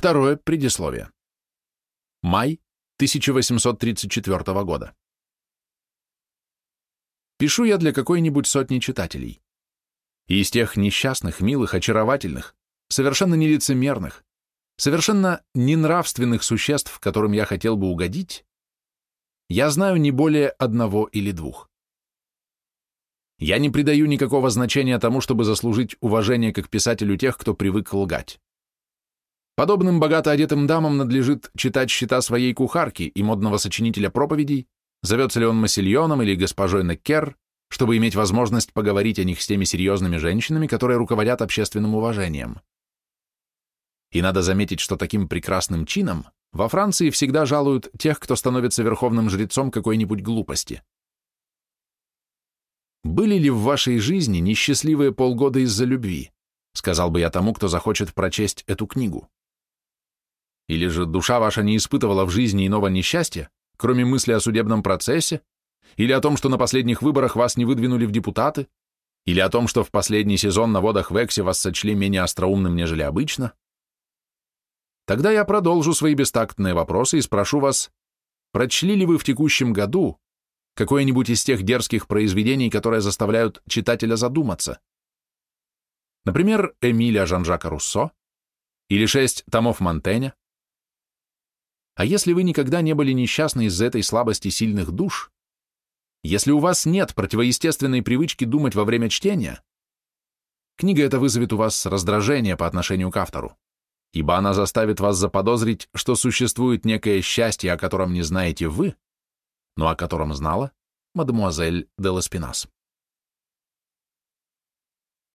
Второе предисловие. Май 1834 года. Пишу я для какой-нибудь сотни читателей. И из тех несчастных, милых, очаровательных, совершенно нелицемерных, совершенно ненравственных существ, которым я хотел бы угодить, я знаю не более одного или двух. Я не придаю никакого значения тому, чтобы заслужить уважение как писателю тех, кто привык лгать. Подобным богато одетым дамам надлежит читать счета своей кухарки и модного сочинителя проповедей, зовется ли он Массильоном или госпожой Неккер, чтобы иметь возможность поговорить о них с теми серьезными женщинами, которые руководят общественным уважением. И надо заметить, что таким прекрасным чином во Франции всегда жалуют тех, кто становится верховным жрецом какой-нибудь глупости. Были ли в вашей жизни несчастливые полгода из-за любви? Сказал бы я тому, кто захочет прочесть эту книгу. Или же душа ваша не испытывала в жизни иного несчастья, кроме мысли о судебном процессе, или о том, что на последних выборах вас не выдвинули в депутаты, или о том, что в последний сезон на водах Вексе вас сочли менее остроумным, нежели обычно? Тогда я продолжу свои бестактные вопросы и спрошу вас, прочли ли вы в текущем году какое-нибудь из тех дерзких произведений, которые заставляют читателя задуматься. Например, Эмиля Жан-Жака Руссо или шесть томов Монтэня. А если вы никогда не были несчастны из-за этой слабости сильных душ, если у вас нет противоестественной привычки думать во время чтения, книга эта вызовет у вас раздражение по отношению к автору, ибо она заставит вас заподозрить, что существует некое счастье, о котором не знаете вы, но о котором знала мадемуазель де Ласпинас.